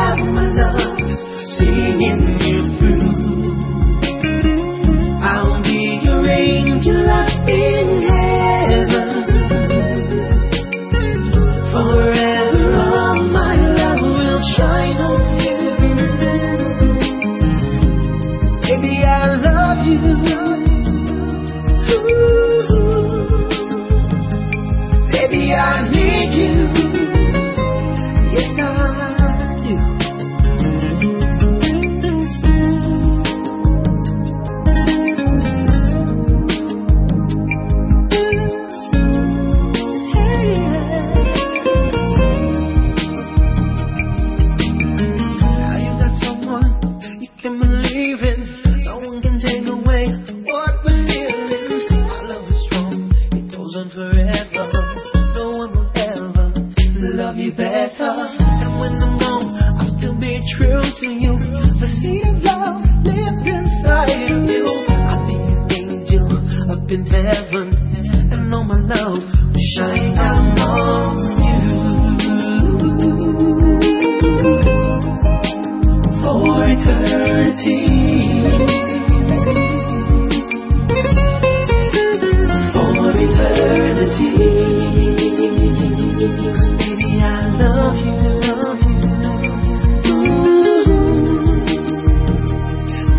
out my love, singing through.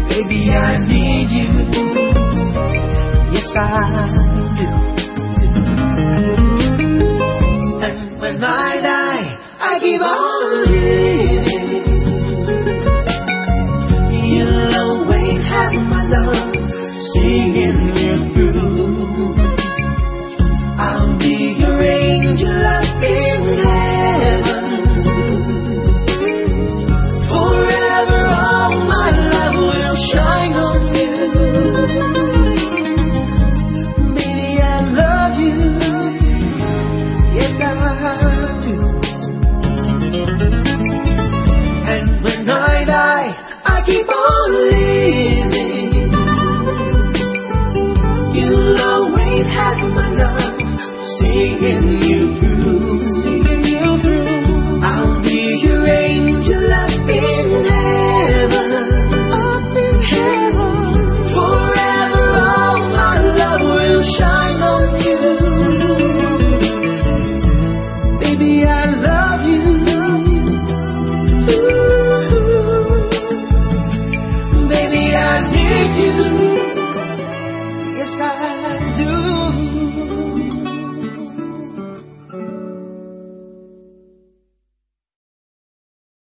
Baby, I need